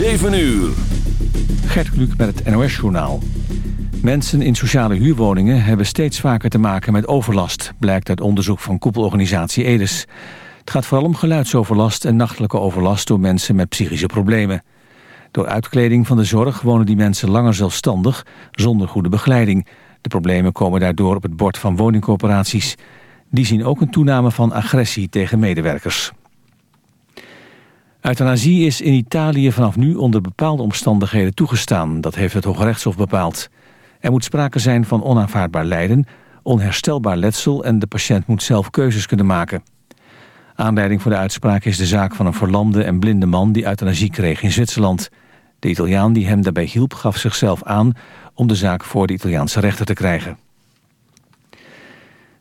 7 uur. Gert Kluk met het NOS-journaal. Mensen in sociale huurwoningen hebben steeds vaker te maken met overlast... blijkt uit onderzoek van koepelorganisatie Edes. Het gaat vooral om geluidsoverlast en nachtelijke overlast... door mensen met psychische problemen. Door uitkleding van de zorg wonen die mensen langer zelfstandig... zonder goede begeleiding. De problemen komen daardoor op het bord van woningcorporaties. Die zien ook een toename van agressie tegen medewerkers. Euthanasie is in Italië vanaf nu onder bepaalde omstandigheden toegestaan. Dat heeft het Hoge Rechtshof bepaald. Er moet sprake zijn van onaanvaardbaar lijden, onherstelbaar letsel... en de patiënt moet zelf keuzes kunnen maken. Aanleiding voor de uitspraak is de zaak van een verlamde en blinde man... die euthanasie kreeg in Zwitserland. De Italiaan die hem daarbij hielp gaf zichzelf aan... om de zaak voor de Italiaanse rechter te krijgen.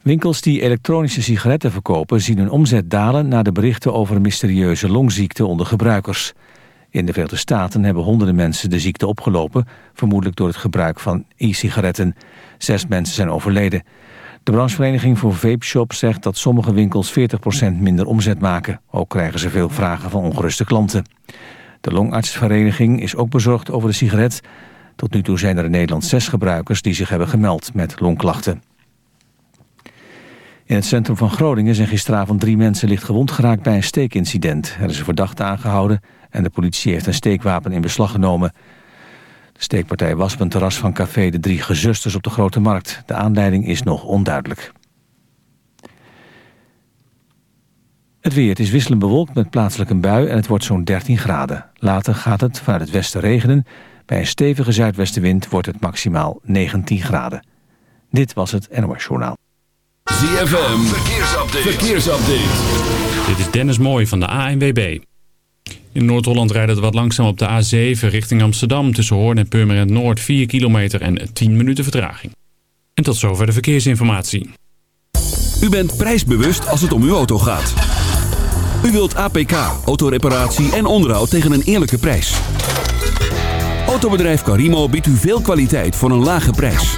Winkels die elektronische sigaretten verkopen zien hun omzet dalen... na de berichten over mysterieuze longziekte onder gebruikers. In de Verenigde Staten hebben honderden mensen de ziekte opgelopen... vermoedelijk door het gebruik van e-sigaretten. Zes mensen zijn overleden. De branchevereniging voor Vape Shop zegt dat sommige winkels 40% minder omzet maken. Ook krijgen ze veel vragen van ongeruste klanten. De longartsvereniging is ook bezorgd over de sigaret. Tot nu toe zijn er in Nederland zes gebruikers die zich hebben gemeld met longklachten. In het centrum van Groningen zijn gisteravond drie mensen licht gewond geraakt bij een steekincident. Er is een verdachte aangehouden en de politie heeft een steekwapen in beslag genomen. De steekpartij was op een terras van café De Drie Gezusters op de Grote Markt. De aanleiding is nog onduidelijk. Het weer. Het is wisselend bewolkt met plaatselijk een bui en het wordt zo'n 13 graden. Later gaat het vanuit het westen regenen. Bij een stevige zuidwestenwind wordt het maximaal 19 graden. Dit was het NOS Journaal. ZFM. Verkeersupdate. Verkeersupdate. Dit is Dennis Mooij van de ANWB. In Noord-Holland rijdt het wat langzaam op de A7 richting Amsterdam... tussen Hoorn en Purmerend Noord 4 kilometer en 10 minuten vertraging. En tot zover de verkeersinformatie. U bent prijsbewust als het om uw auto gaat. U wilt APK, autoreparatie en onderhoud tegen een eerlijke prijs. Autobedrijf Carimo biedt u veel kwaliteit voor een lage prijs.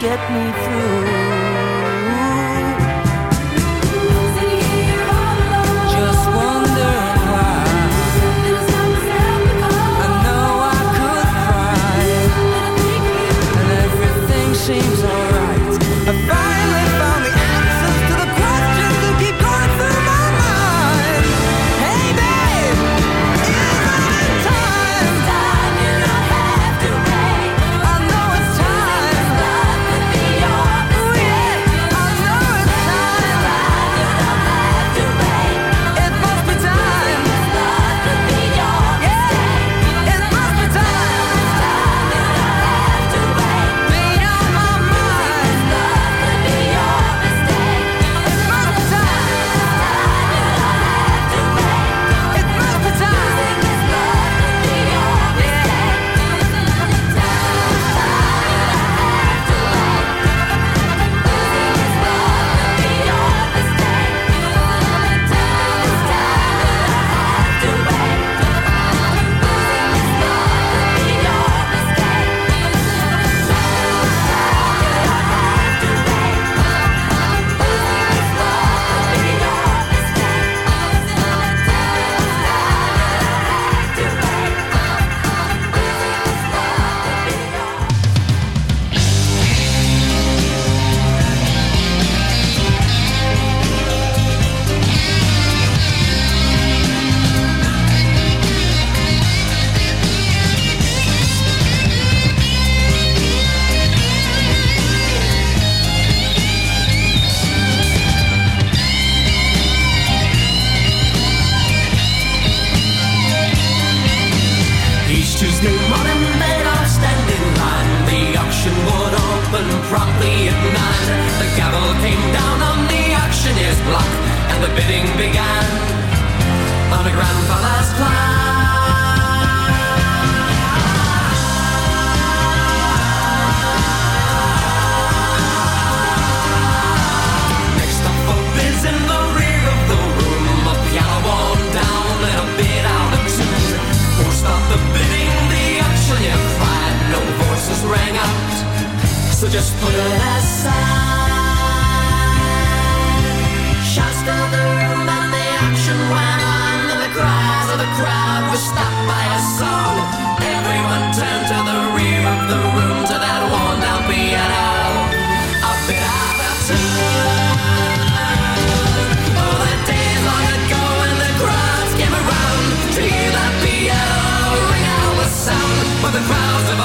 Get me through.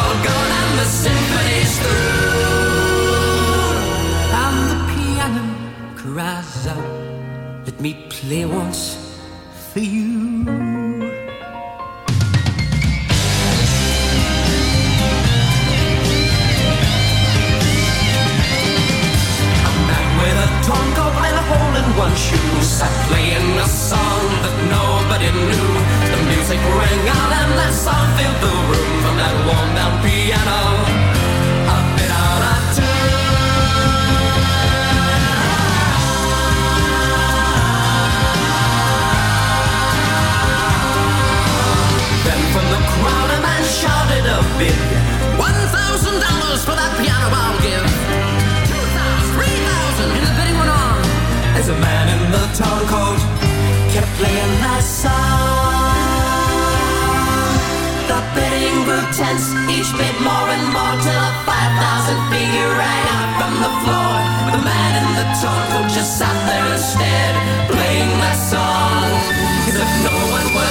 all gone and the symphony's through. And the piano cries out, let me play once for you. hole in one shoe. One thousand dollars for that piano I'll give. Two thousand, three thousand, and the bidding went on. As a man in the kept playing that song. The bidding grew tense, each more and more till a five thousand figure rang out from the floor. The man in the just sat there instead, playing that song as if no one were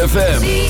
ZFM.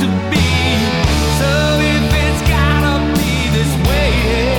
to be. So if it's gotta be this way,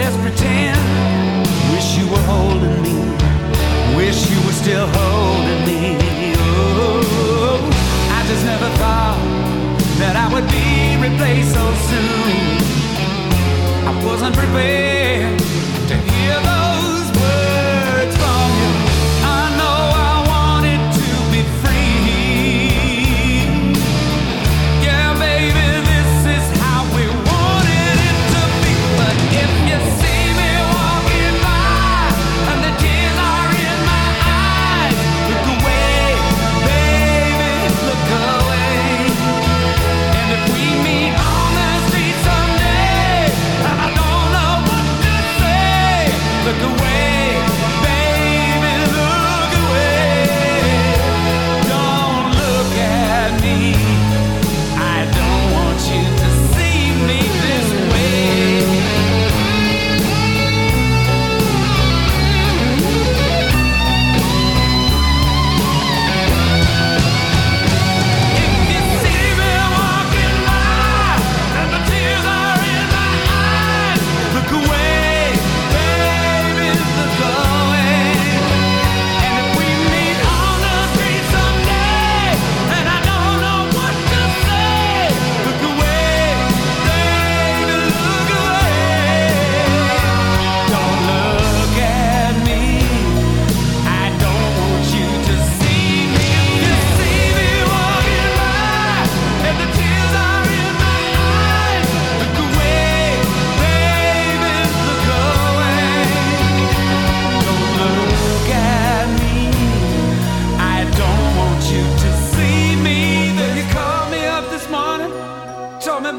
Just pretend. Wish you were holding me. Wish you were still holding me. Oh, I just never thought that I would be replaced so soon. I wasn't prepared.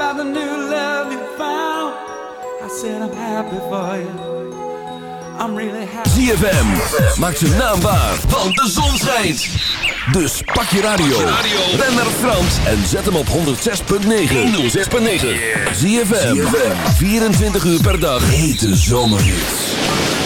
about the new love you found. I said I'm happy for you. I'm really happy. ZFM, maak naam naambaar, want de zon schijnt. Dus pak je radio, Ren naar Frans en zet hem op 106.9. 106.9. ZFM, 24 uur per dag, hete zomerhits.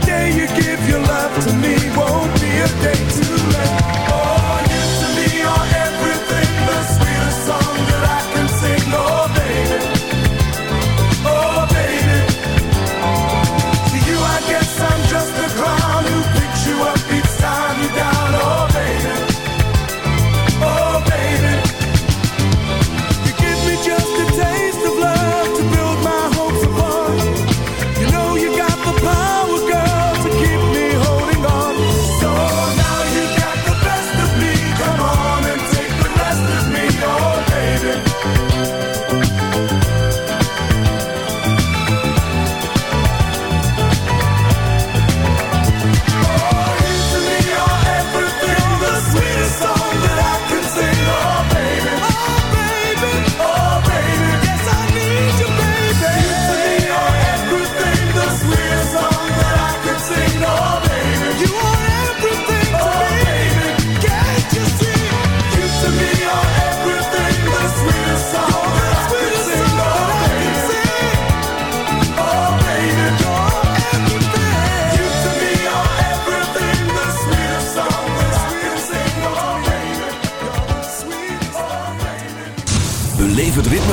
the day you give your love to me won't